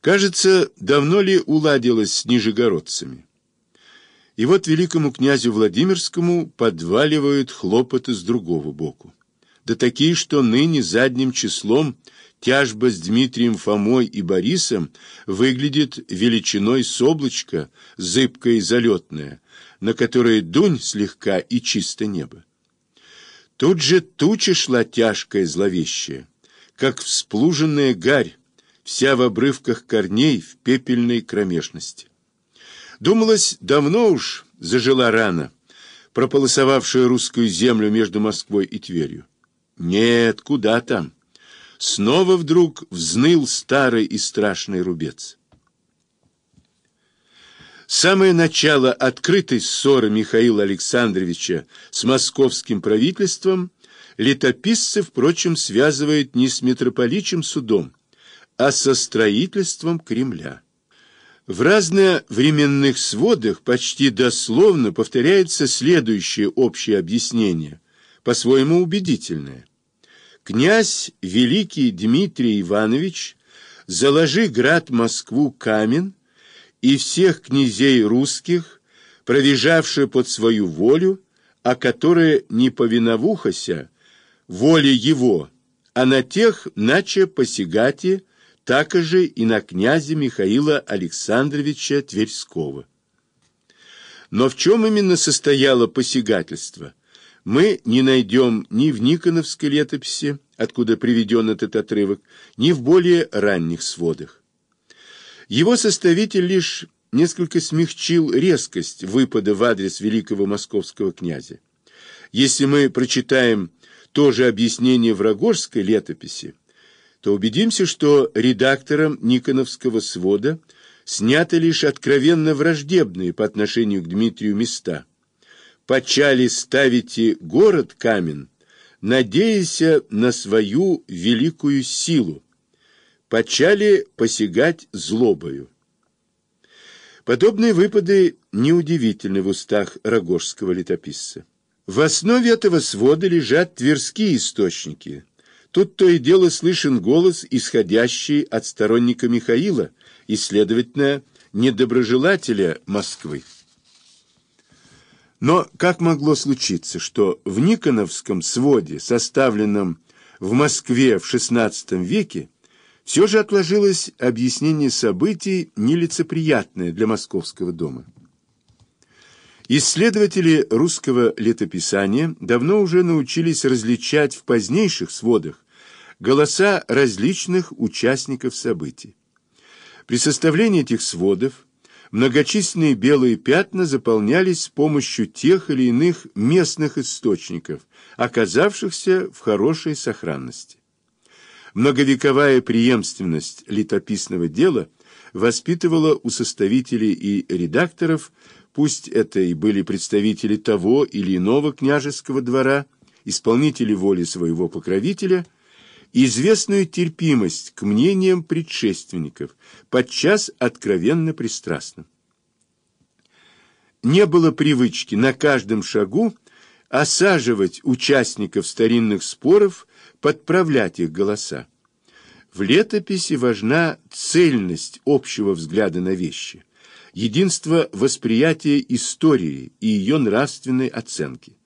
Кажется, давно ли уладилось с нижегородцами? И вот великому князю Владимирскому подваливают хлопоты с другого боку. Да такие, что ныне задним числом тяжба с Дмитрием Фомой и Борисом выглядит величиной с облачка, зыбкое и залетное, на которое дунь слегка и чисто небо. Тут же туча шла тяжкая зловещая, как всплуженная гарь, вся в обрывках корней в пепельной кромешности. Думалось, давно уж зажила рана, прополосовавшая русскую землю между Москвой и Тверью. Нет, куда там? Снова вдруг взныл старый и страшный рубец. Самое начало открытой ссоры Михаила Александровича с московским правительством летописцы, впрочем, связывает не с митрополичьим судом, а со строительством Кремля. В разновременных сводах почти дословно повторяется следующее общее объяснение, по-своему убедительное. Князь Великий Дмитрий Иванович, заложи град Москву камен, и всех князей русских, провижавшие под свою волю, а которые не повиновухася воле его, а на тех наче посягати так же и на князя Михаила Александровича Тверского. Но в чем именно состояло посягательство, мы не найдем ни в Никоновской летописи, откуда приведен этот отрывок, ни в более ранних сводах. Его составитель лишь несколько смягчил резкость выпада в адрес великого московского князя. Если мы прочитаем то же объяснение в Рогожской летописи, то убедимся, что редактором Никоновского свода сняты лишь откровенно враждебные по отношению к Дмитрию места. «Почали ставите город камен, надеясь на свою великую силу, почали посягать злобою». Подобные выпады неудивительны в устах рогожского летописца. В основе этого свода лежат тверские источники, Тут то и дело слышен голос, исходящий от сторонника Михаила и, следовательно, недоброжелателя Москвы. Но как могло случиться, что в Никоновском своде, составленном в Москве в XVI веке, все же отложилось объяснение событий нелицеприятное для московского дома? Исследователи русского летописания давно уже научились различать в позднейших сводах голоса различных участников событий. При составлении этих сводов многочисленные белые пятна заполнялись с помощью тех или иных местных источников, оказавшихся в хорошей сохранности. Многовековая преемственность летописного дела воспитывала у составителей и редакторов пусть это и были представители того или иного княжеского двора, исполнители воли своего покровителя, известную терпимость к мнениям предшественников, подчас откровенно пристрастным. Не было привычки на каждом шагу осаживать участников старинных споров, подправлять их голоса. В летописи важна цельность общего взгляда на вещи единство восприятия истории и ее нравственной оценки.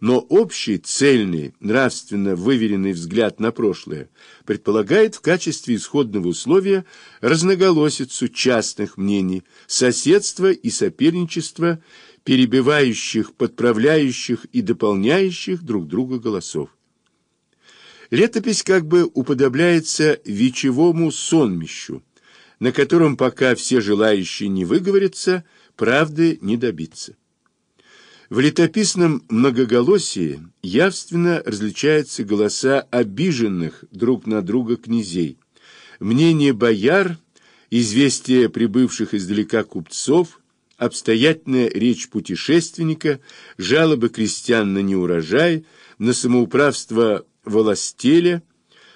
Но общий, цельный, нравственно выверенный взгляд на прошлое предполагает в качестве исходного условия разноголосицу частных мнений, соседство и соперничество, перебивающих, подправляющих и дополняющих друг друга голосов. Летопись как бы уподобляется вечевому сонмищу, на котором пока все желающие не выговорятся, правды не добиться. В летописном многоголосии явственно различаются голоса обиженных друг на друга князей, мнение бояр, известия прибывших издалека купцов, обстоятельная речь путешественника, жалобы крестьян на неурожай, на самоуправство волостеля,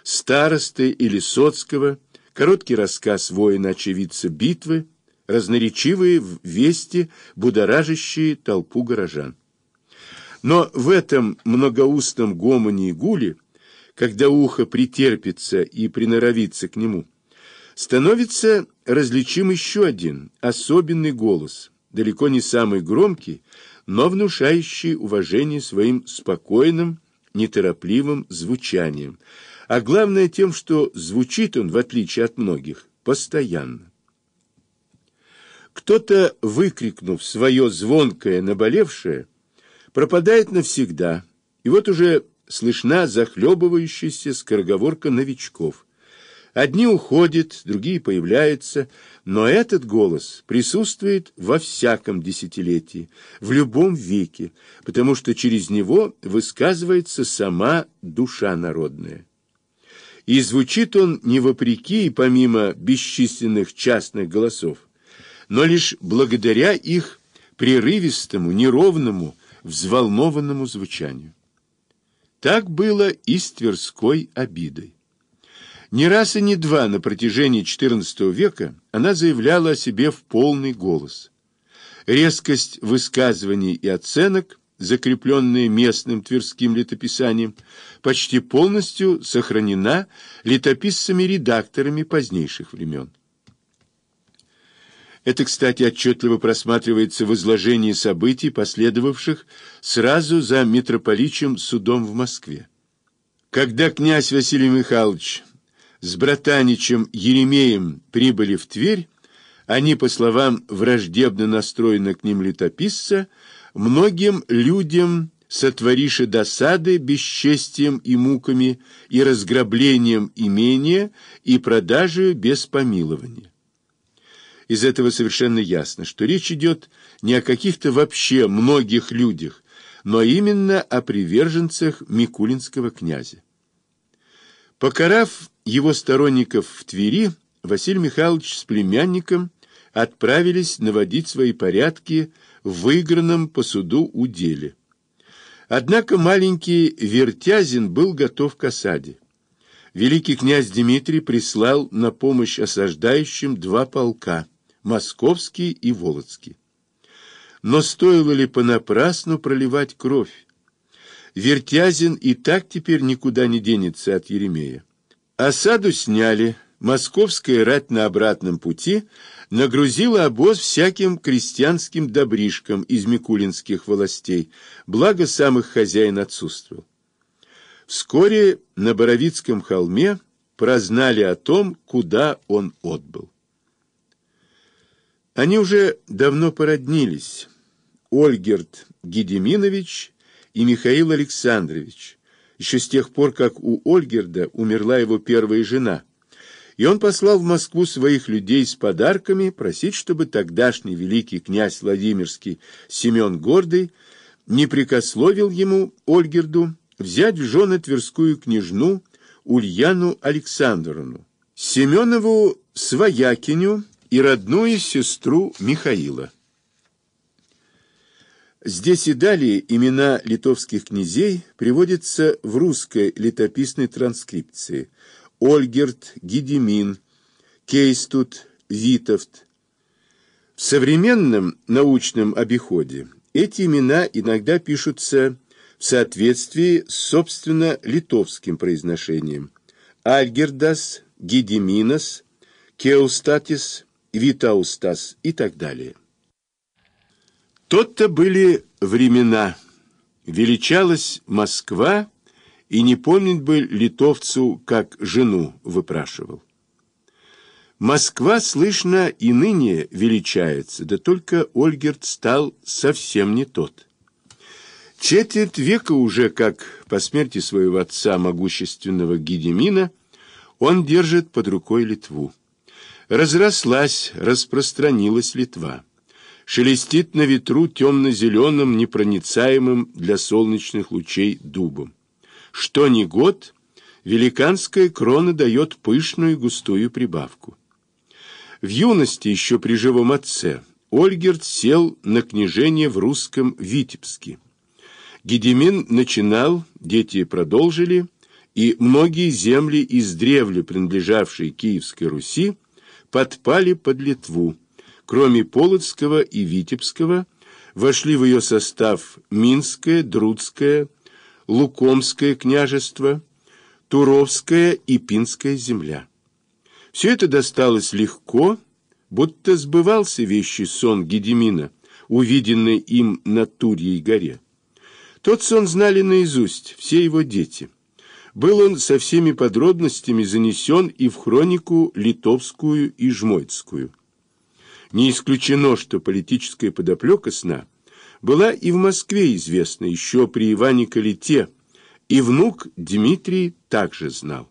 старосты или соцкого, короткий рассказ воина-очевидца битвы, разноречивые вести, будоражащие толпу горожан. Но в этом многоустном гомоне и гуле, когда ухо претерпится и приноровится к нему, становится различим еще один особенный голос, далеко не самый громкий, но внушающий уважение своим спокойным, неторопливым звучанием, а главное тем, что звучит он, в отличие от многих, постоянно. Кто-то, выкрикнув свое звонкое, наболевшее, пропадает навсегда, и вот уже слышна захлебывающаяся скороговорка новичков. Одни уходят, другие появляются, но этот голос присутствует во всяком десятилетии, в любом веке, потому что через него высказывается сама душа народная. И звучит он не вопреки и помимо бесчисленных частных голосов, но лишь благодаря их прерывистому, неровному, взволнованному звучанию. Так было и с Тверской обидой. Не раз и не два на протяжении XIV века она заявляла о себе в полный голос. Резкость высказываний и оценок, закрепленные местным тверским летописанием, почти полностью сохранена летописцами-редакторами позднейших времен. Это, кстати, отчетливо просматривается в изложении событий, последовавших сразу за митрополичьим судом в Москве. Когда князь Василий Михайлович с братаничем Еремеем прибыли в Тверь, они, по словам враждебно настроенных к ним летописца, многим людям сотвориши досады бесчестием и муками и разграблением имения и продажей без помилования. Из этого совершенно ясно, что речь идет не о каких-то вообще многих людях, но именно о приверженцах Микулинского князя. Покарав его сторонников в Твери, Василий Михайлович с племянником отправились наводить свои порядки в выигранном по суду уделе. Однако маленький Вертязин был готов к осаде. Великий князь Дмитрий прислал на помощь осаждающим два полка – Московский и Володский. Но стоило ли понапрасну проливать кровь? Вертязин и так теперь никуда не денется от Еремея. Осаду сняли, московская рать на обратном пути нагрузила обоз всяким крестьянским добришкам из микулинских властей, благо самых хозяин отсутствовал. Вскоре на Боровицком холме прознали о том, куда он отбыл. Они уже давно породнились. Ольгерт Гедеминович и Михаил Александрович, еще с тех пор, как у Ольгерда умерла его первая жена. И он послал в Москву своих людей с подарками просить, чтобы тогдашний великий князь Владимирский Семен Гордый не прикословил ему, Ольгерду, взять в жены тверскую княжну Ульяну Александровну, Семенову Своякиню и родную сестру Михаила. Здесь и далее имена литовских князей приводятся в русской летописной транскрипции. Ольгерт, Гедемин, Кейстут, Витовт. В современном научном обиходе эти имена иногда пишутся в соответствии с, собственно, литовским произношением. Альгердас, Гедеминас, Кеустатис, Витаустас и так далее. Тот-то были времена. Величалась Москва, и не помнить бы литовцу, как жену выпрашивал. Москва, слышно, и ныне величается, да только Ольгерт стал совсем не тот. Четверть века уже, как по смерти своего отца, могущественного Гедемина, он держит под рукой Литву. Разрослась, распространилась Литва шелестит на ветру темно-зеленым, непроницаемым для солнечных лучей дубом. Что ни год, великанская крона дает пышную густую прибавку. В юности, еще при живом отце, Ольгерт сел на княжение в русском Витебске. Гедемин начинал, дети продолжили, и многие земли издревле, принадлежавшие Киевской Руси, подпали под Литву, Кроме Полоцкого и Витебского, вошли в ее состав Минское, Друдское, Лукомское княжество, Туровская и Пинская земля. Все это досталось легко, будто сбывался вещий сон Гедемина, увиденный им на Турьей горе. Тот сон знали наизусть все его дети. Был он со всеми подробностями занесен и в хронику литовскую и жмойцкую. Не исключено, что политическая подоплека сна была и в Москве известна еще при Иване Калите, и внук Дмитрий также знал.